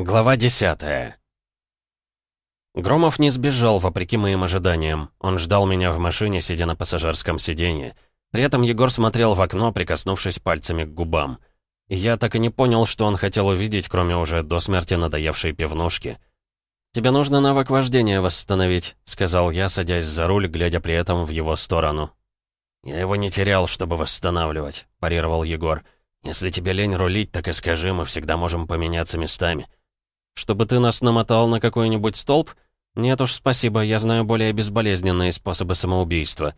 Глава 10 Громов не сбежал, вопреки моим ожиданиям. Он ждал меня в машине, сидя на пассажирском сиденье. При этом Егор смотрел в окно, прикоснувшись пальцами к губам. И я так и не понял, что он хотел увидеть, кроме уже до смерти надоевшей пивнушки. «Тебе нужно навык вождения восстановить», — сказал я, садясь за руль, глядя при этом в его сторону. «Я его не терял, чтобы восстанавливать», — парировал Егор. «Если тебе лень рулить, так и скажи, мы всегда можем поменяться местами». «Чтобы ты нас намотал на какой-нибудь столб? Нет уж, спасибо, я знаю более безболезненные способы самоубийства».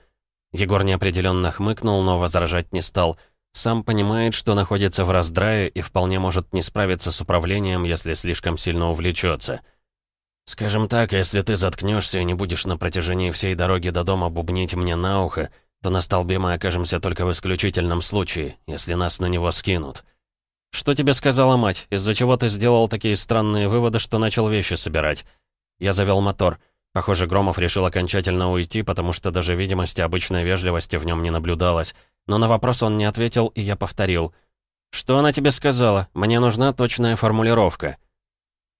Егор неопределенно хмыкнул, но возражать не стал. Сам понимает, что находится в раздрае и вполне может не справиться с управлением, если слишком сильно увлечется. «Скажем так, если ты заткнешься и не будешь на протяжении всей дороги до дома бубнить мне на ухо, то на столбе мы окажемся только в исключительном случае, если нас на него скинут». «Что тебе сказала мать? Из-за чего ты сделал такие странные выводы, что начал вещи собирать?» Я завел мотор. Похоже, Громов решил окончательно уйти, потому что даже видимости обычной вежливости в нем не наблюдалось. Но на вопрос он не ответил, и я повторил. «Что она тебе сказала? Мне нужна точная формулировка».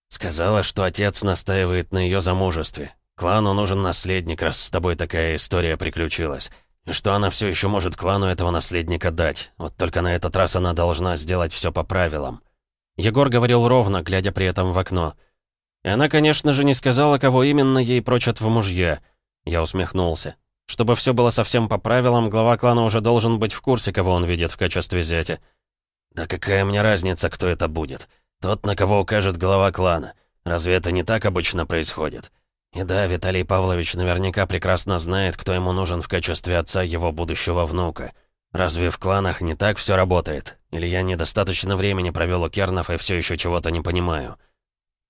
«Сказала, что отец настаивает на ее замужестве. Клану нужен наследник, раз с тобой такая история приключилась. И что она все еще может клану этого наследника дать. Вот только на этот раз она должна сделать все по правилам. Егор говорил ровно, глядя при этом в окно. И она, конечно же, не сказала, кого именно ей прочат в мужья. Я усмехнулся. Чтобы все было совсем по правилам, глава клана уже должен быть в курсе, кого он видит в качестве зятя. «Да какая мне разница, кто это будет? Тот, на кого укажет глава клана. Разве это не так обычно происходит?» И да, Виталий Павлович наверняка прекрасно знает, кто ему нужен в качестве отца его будущего внука. Разве в кланах не так все работает? Или я недостаточно времени провел у Кернов и все еще чего-то не понимаю?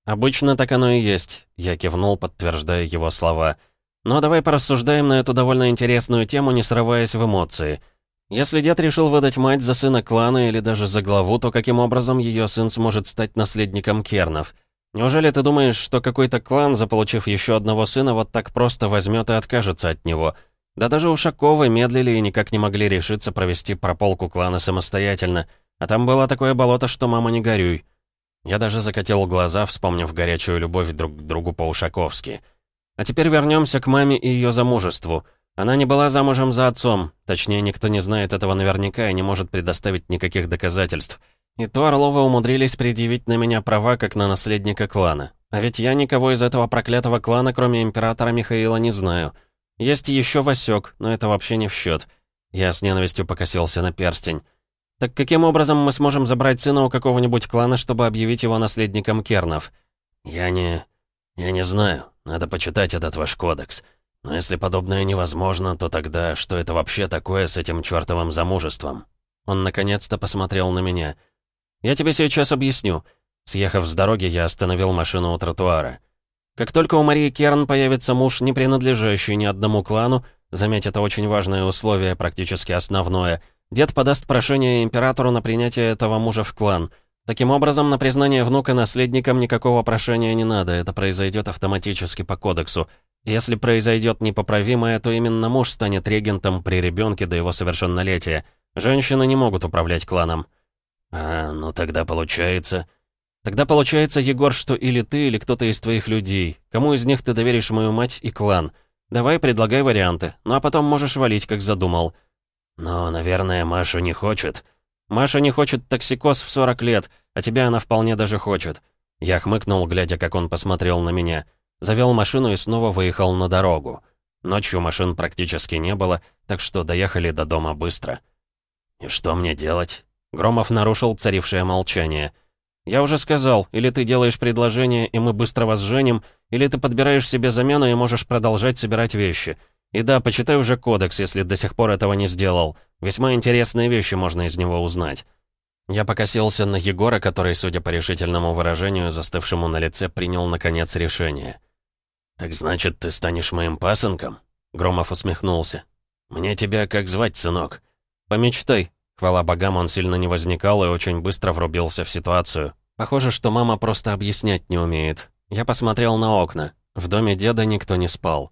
Обычно так оно и есть, я кивнул, подтверждая его слова. Но давай порассуждаем на эту довольно интересную тему, не срываясь в эмоции. Если дед решил выдать мать за сына клана или даже за главу, то каким образом ее сын сможет стать наследником Кернов? Неужели ты думаешь, что какой-то клан, заполучив еще одного сына, вот так просто возьмет и откажется от него? Да даже Ушаковы медлили и никак не могли решиться провести прополку клана самостоятельно. А там было такое болото, что мама не горюй. Я даже закатил глаза, вспомнив горячую любовь друг к другу по-ушаковски. А теперь вернемся к маме и ее замужеству. Она не была замужем за отцом, точнее, никто не знает этого наверняка и не может предоставить никаких доказательств. И то Орловы умудрились предъявить на меня права, как на наследника клана. А ведь я никого из этого проклятого клана, кроме императора Михаила, не знаю. Есть еще Васек, но это вообще не в счет. Я с ненавистью покосился на перстень. Так каким образом мы сможем забрать сына у какого-нибудь клана, чтобы объявить его наследником Кернов? Я не... я не знаю. Надо почитать этот ваш кодекс. Но если подобное невозможно, то тогда что это вообще такое с этим чертовым замужеством? Он наконец-то посмотрел на меня — «Я тебе сейчас объясню». Съехав с дороги, я остановил машину у тротуара. Как только у Марии Керн появится муж, не принадлежащий ни одному клану, заметь, это очень важное условие, практически основное, дед подаст прошение императору на принятие этого мужа в клан. Таким образом, на признание внука наследником никакого прошения не надо, это произойдет автоматически по кодексу. Если произойдет непоправимое, то именно муж станет регентом при ребенке до его совершеннолетия. Женщины не могут управлять кланом. «А, ну тогда получается...» «Тогда получается, Егор, что или ты, или кто-то из твоих людей. Кому из них ты доверишь мою мать и клан? Давай, предлагай варианты. Ну а потом можешь валить, как задумал». «Но, наверное, Маша не хочет». «Маша не хочет токсикоз в 40 лет, а тебя она вполне даже хочет». Я хмыкнул, глядя, как он посмотрел на меня. Завел машину и снова выехал на дорогу. Ночью машин практически не было, так что доехали до дома быстро. «И что мне делать?» Громов нарушил царившее молчание. «Я уже сказал, или ты делаешь предложение, и мы быстро вас женим, или ты подбираешь себе замену и можешь продолжать собирать вещи. И да, почитай уже кодекс, если до сих пор этого не сделал. Весьма интересные вещи можно из него узнать». Я покосился на Егора, который, судя по решительному выражению, застывшему на лице, принял, наконец, решение. «Так значит, ты станешь моим пасынком?» Громов усмехнулся. «Мне тебя как звать, сынок?» «Помечтай», Хвала богам, он сильно не возникал и очень быстро врубился в ситуацию. Похоже, что мама просто объяснять не умеет. Я посмотрел на окна. В доме деда никто не спал.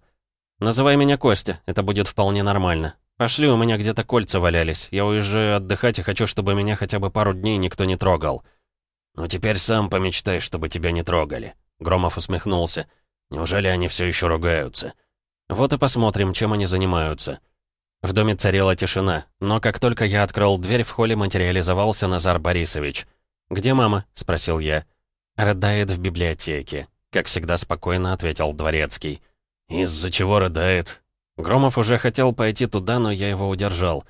«Называй меня Костя, это будет вполне нормально. Пошли, у меня где-то кольца валялись. Я уезжаю отдыхать и хочу, чтобы меня хотя бы пару дней никто не трогал». «Ну теперь сам помечтай, чтобы тебя не трогали». Громов усмехнулся. «Неужели они все еще ругаются?» «Вот и посмотрим, чем они занимаются». В доме царила тишина, но как только я открыл дверь, в холле материализовался Назар Борисович. «Где мама?» — спросил я. «Рыдает в библиотеке», — как всегда спокойно ответил Дворецкий. «Из-за чего рыдает?» Громов уже хотел пойти туда, но я его удержал.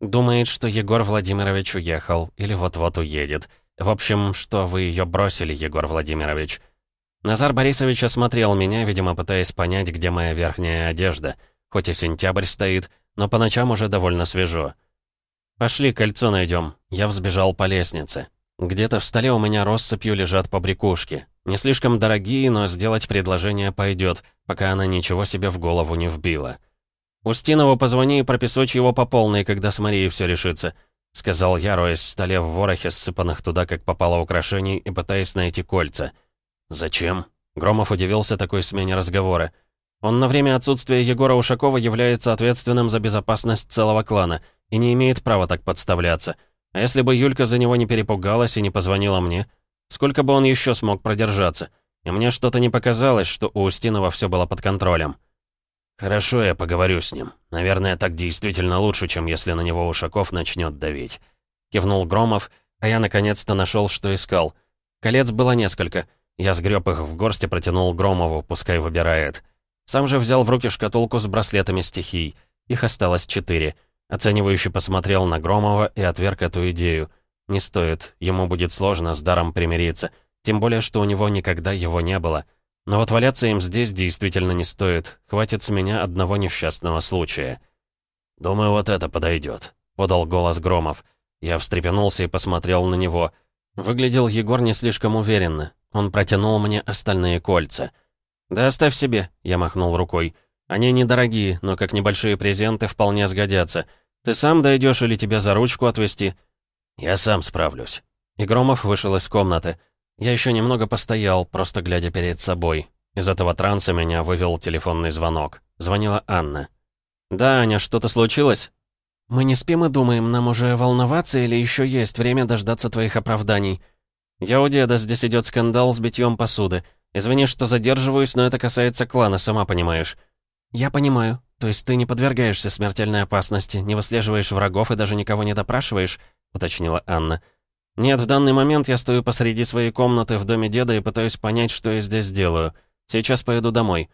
Думает, что Егор Владимирович уехал или вот-вот уедет. В общем, что вы ее бросили, Егор Владимирович. Назар Борисович осмотрел меня, видимо, пытаясь понять, где моя верхняя одежда. Хоть и сентябрь стоит, но по ночам уже довольно свежо. «Пошли, кольцо найдем. Я взбежал по лестнице. Где-то в столе у меня россыпью лежат побрякушки. Не слишком дорогие, но сделать предложение пойдет, пока она ничего себе в голову не вбила. «Устинову позвони и пропесочь его по полной, когда с Марией все решится», сказал я, роясь в столе в ворохе, ссыпанных туда, как попало украшений, и пытаясь найти кольца. «Зачем?» Громов удивился такой смене разговора. Он на время отсутствия Егора Ушакова является ответственным за безопасность целого клана и не имеет права так подставляться. А если бы Юлька за него не перепугалась и не позвонила мне, сколько бы он еще смог продержаться? И мне что-то не показалось, что у Устинова все было под контролем. «Хорошо, я поговорю с ним. Наверное, так действительно лучше, чем если на него Ушаков начнет давить». Кивнул Громов, а я наконец-то нашел, что искал. Колец было несколько. Я сгреб их в горсть и протянул Громову, пускай выбирает. Сам же взял в руки шкатулку с браслетами стихий. Их осталось четыре. Оценивающе посмотрел на Громова и отверг эту идею. Не стоит, ему будет сложно с даром примириться. Тем более, что у него никогда его не было. Но вот валяться им здесь действительно не стоит. Хватит с меня одного несчастного случая. «Думаю, вот это подойдет», — подал голос Громов. Я встрепенулся и посмотрел на него. Выглядел Егор не слишком уверенно. Он протянул мне остальные кольца. «Да оставь себе», — я махнул рукой. Они недорогие, но как небольшие презенты вполне сгодятся. Ты сам дойдешь или тебя за ручку отвезти?» «Я сам справлюсь». И Громов вышел из комнаты. Я еще немного постоял, просто глядя перед собой. Из этого транса меня вывел телефонный звонок. Звонила Анна. «Да, Аня, что-то случилось?» «Мы не спим и думаем, нам уже волноваться или еще есть время дождаться твоих оправданий?» «Я у деда, здесь идет скандал с битьем посуды. Извини, что задерживаюсь, но это касается клана, сама понимаешь». «Я понимаю. То есть ты не подвергаешься смертельной опасности, не выслеживаешь врагов и даже никого не допрашиваешь?» — уточнила Анна. «Нет, в данный момент я стою посреди своей комнаты в доме деда и пытаюсь понять, что я здесь делаю. Сейчас поеду домой».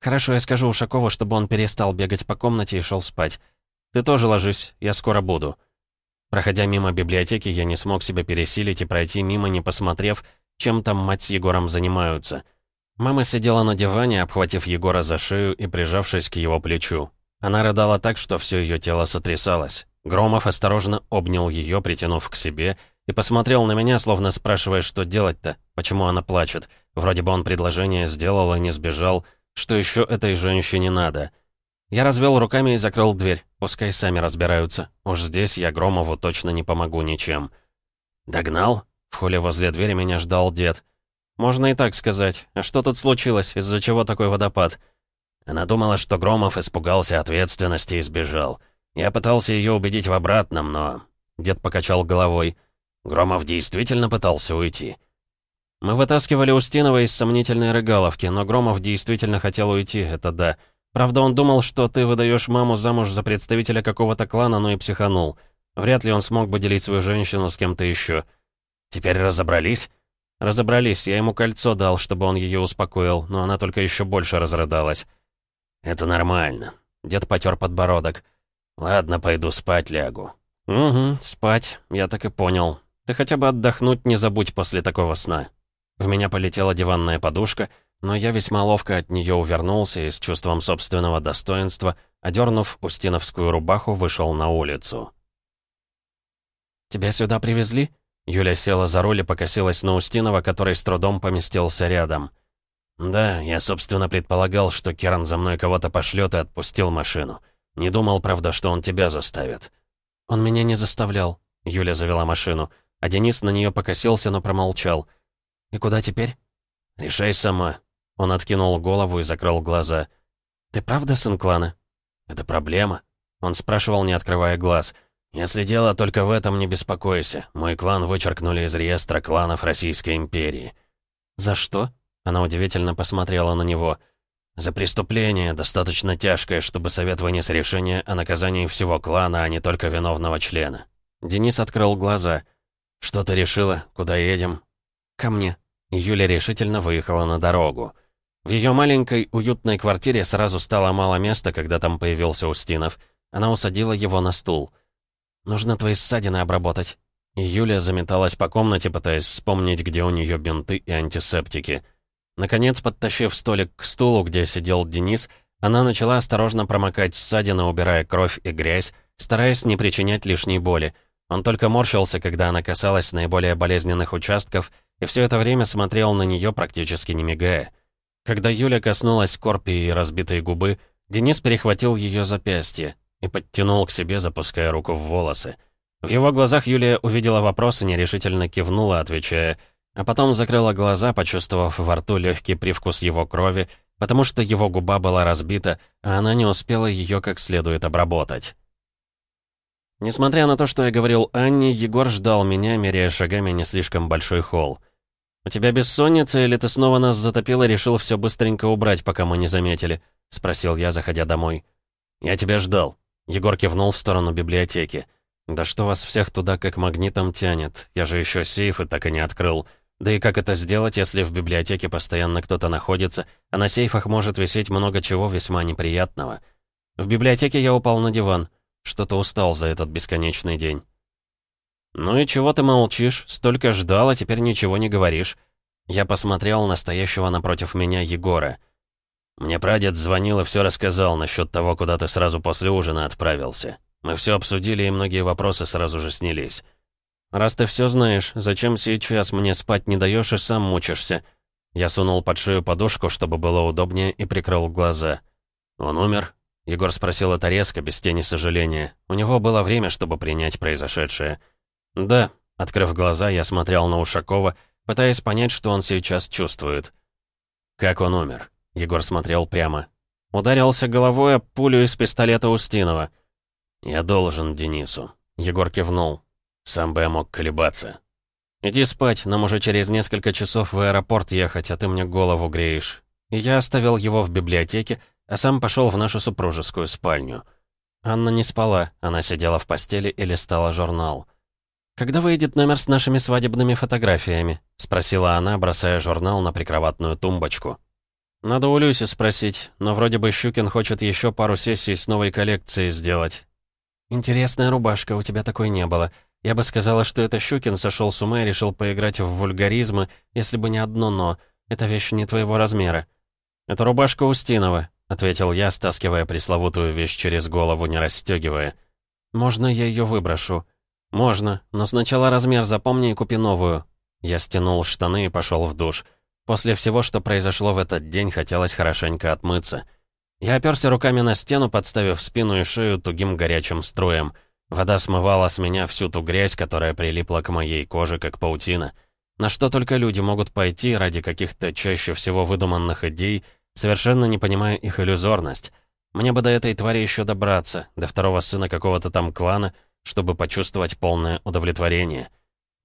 «Хорошо, я скажу Ушакову, чтобы он перестал бегать по комнате и шел спать. Ты тоже ложись, я скоро буду». Проходя мимо библиотеки, я не смог себя пересилить и пройти мимо, не посмотрев, чем там мать с Егором занимаются. Мама сидела на диване, обхватив Егора за шею и прижавшись к его плечу. Она рыдала так, что все ее тело сотрясалось. Громов осторожно обнял ее, притянув к себе, и посмотрел на меня, словно спрашивая, что делать-то, почему она плачет. Вроде бы он предложение сделал и не сбежал. Что еще этой женщине надо? Я развел руками и закрыл дверь. Пускай сами разбираются. Уж здесь я Громову точно не помогу ничем. «Догнал?» В холле возле двери меня ждал дед. «Можно и так сказать. А что тут случилось? Из-за чего такой водопад?» Она думала, что Громов испугался ответственности и сбежал. Я пытался ее убедить в обратном, но... Дед покачал головой. Громов действительно пытался уйти. Мы вытаскивали Устинова из сомнительной рыгаловки, но Громов действительно хотел уйти, это да. Правда, он думал, что ты выдаешь маму замуж за представителя какого-то клана, но и психанул. Вряд ли он смог бы делить свою женщину с кем-то еще. Теперь разобрались? Разобрались, я ему кольцо дал, чтобы он ее успокоил, но она только еще больше разрыдалась. «Это нормально». Дед потер подбородок. «Ладно, пойду спать лягу». «Угу, спать, я так и понял. Ты хотя бы отдохнуть не забудь после такого сна». В меня полетела диванная подушка, но я весьма ловко от нее увернулся и с чувством собственного достоинства, одернув устиновскую рубаху, вышел на улицу. «Тебя сюда привезли?» Юля села за руль и покосилась на Устинова, который с трудом поместился рядом. «Да, я, собственно, предполагал, что Керан за мной кого-то пошлет и отпустил машину. Не думал, правда, что он тебя заставит». «Он меня не заставлял», — Юля завела машину, а Денис на нее покосился, но промолчал. «И куда теперь?» «Решай сама». Он откинул голову и закрыл глаза. «Ты правда сын клана?» «Это проблема?» Он спрашивал, не открывая глаз. «Если дело только в этом, не беспокойся. Мой клан вычеркнули из реестра кланов Российской империи». «За что?» Она удивительно посмотрела на него. «За преступление, достаточно тяжкое, чтобы совет вынес решение о наказании всего клана, а не только виновного члена». Денис открыл глаза. «Что ты решила? Куда едем?» «Ко мне». Юля решительно выехала на дорогу. В ее маленькой, уютной квартире сразу стало мало места, когда там появился Устинов. Она усадила его на стул. «Нужно твои ссадины обработать». Юля заметалась по комнате, пытаясь вспомнить, где у нее бинты и антисептики. Наконец, подтащив столик к стулу, где сидел Денис, она начала осторожно промокать ссадины, убирая кровь и грязь, стараясь не причинять лишней боли. Он только морщился, когда она касалась наиболее болезненных участков, и все это время смотрел на нее, практически не мигая. Когда Юля коснулась корпи и разбитой губы, Денис перехватил ее запястье и подтянул к себе, запуская руку в волосы. В его глазах Юлия увидела вопрос и нерешительно кивнула, отвечая, а потом закрыла глаза, почувствовав во рту легкий привкус его крови, потому что его губа была разбита, а она не успела ее как следует обработать. Несмотря на то, что я говорил Анне, Егор ждал меня, меряя шагами не слишком большой холл. «У тебя бессонница, или ты снова нас затопил и решил все быстренько убрать, пока мы не заметили?» — спросил я, заходя домой. «Я тебя ждал». Егор кивнул в сторону библиотеки. «Да что вас всех туда как магнитом тянет? Я же еще сейфы так и не открыл. Да и как это сделать, если в библиотеке постоянно кто-то находится, а на сейфах может висеть много чего весьма неприятного?» В библиотеке я упал на диван. Что-то устал за этот бесконечный день. «Ну и чего ты молчишь? Столько ждал, а теперь ничего не говоришь». Я посмотрел на стоящего напротив меня Егора. «Мне прадед звонил и все рассказал насчет того, куда ты сразу после ужина отправился. Мы все обсудили, и многие вопросы сразу же снялись. Раз ты все знаешь, зачем сейчас мне спать не даешь и сам мучишься?» Я сунул под шею подушку, чтобы было удобнее, и прикрыл глаза. «Он умер?» Егор спросил это резко, без тени сожаления. У него было время, чтобы принять произошедшее. «Да», — открыв глаза, я смотрел на Ушакова, пытаясь понять, что он сейчас чувствует. «Как он умер?» — Егор смотрел прямо. Ударился головой об пулю из пистолета Устинова. «Я должен Денису», — Егор кивнул. «Сам бы я мог колебаться». «Иди спать, нам уже через несколько часов в аэропорт ехать, а ты мне голову греешь». И я оставил его в библиотеке, а сам пошел в нашу супружескую спальню. Анна не спала, она сидела в постели и листала журнал. «Когда выйдет номер с нашими свадебными фотографиями?» — спросила она, бросая журнал на прикроватную тумбочку. «Надо у Люси спросить, но вроде бы Щукин хочет еще пару сессий с новой коллекцией сделать». «Интересная рубашка, у тебя такой не было. Я бы сказала, что это Щукин сошел с ума и решил поиграть в вульгаризмы, если бы не одно «но». Эта вещь не твоего размера». «Это рубашка Устинова», — ответил я, стаскивая пресловутую вещь через голову, не расстегивая. «Можно я ее выброшу?» «Можно, но сначала размер запомни и купи новую». Я стянул штаны и пошел в душ. После всего, что произошло в этот день, хотелось хорошенько отмыться. Я оперся руками на стену, подставив спину и шею тугим горячим струем. Вода смывала с меня всю ту грязь, которая прилипла к моей коже, как паутина. На что только люди могут пойти ради каких-то чаще всего выдуманных идей, совершенно не понимая их иллюзорность. Мне бы до этой твари еще добраться, до второго сына какого-то там клана — чтобы почувствовать полное удовлетворение.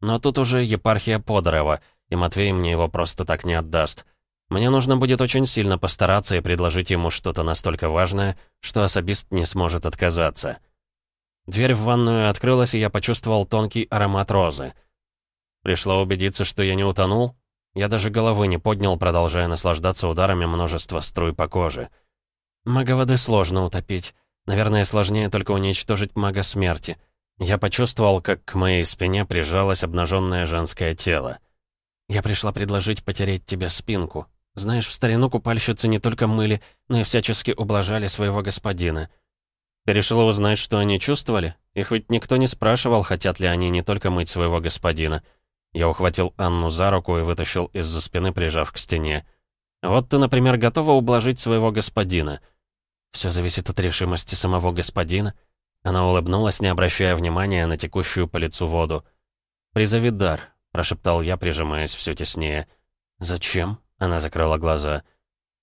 Но тут уже епархия Подорова, и Матвей мне его просто так не отдаст. Мне нужно будет очень сильно постараться и предложить ему что-то настолько важное, что особист не сможет отказаться. Дверь в ванную открылась, и я почувствовал тонкий аромат розы. Пришло убедиться, что я не утонул. Я даже головы не поднял, продолжая наслаждаться ударами множества струй по коже. Мага воды сложно утопить. Наверное, сложнее только уничтожить мага смерти — я почувствовал, как к моей спине прижалось обнаженное женское тело. «Я пришла предложить потереть тебе спинку. Знаешь, в старину купальщицы не только мыли, но и всячески ублажали своего господина. Ты решила узнать, что они чувствовали? Их ведь никто не спрашивал, хотят ли они не только мыть своего господина». Я ухватил Анну за руку и вытащил из-за спины, прижав к стене. «Вот ты, например, готова ублажить своего господина». «Все зависит от решимости самого господина», она улыбнулась, не обращая внимания на текущую по лицу воду. «Призови дар», — прошептал я, прижимаясь все теснее. «Зачем?» — она закрыла глаза.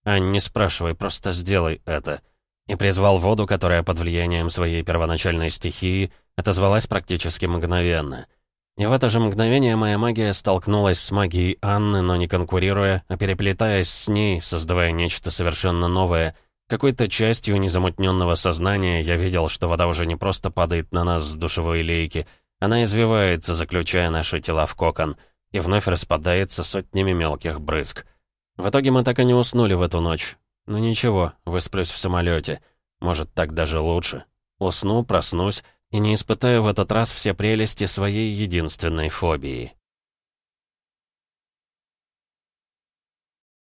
«Ань, не спрашивай, просто сделай это». и призвал воду, которая под влиянием своей первоначальной стихии отозвалась практически мгновенно. И в это же мгновение моя магия столкнулась с магией Анны, но не конкурируя, а переплетаясь с ней, создавая нечто совершенно новое. Какой-то частью незамутненного сознания я видел, что вода уже не просто падает на нас с душевой лейки, она извивается, заключая наши тела в кокон, и вновь распадается сотнями мелких брызг. В итоге мы так и не уснули в эту ночь. Ну ничего, высплюсь в самолете. Может, так даже лучше. Усну, проснусь и не испытаю в этот раз все прелести своей единственной фобии.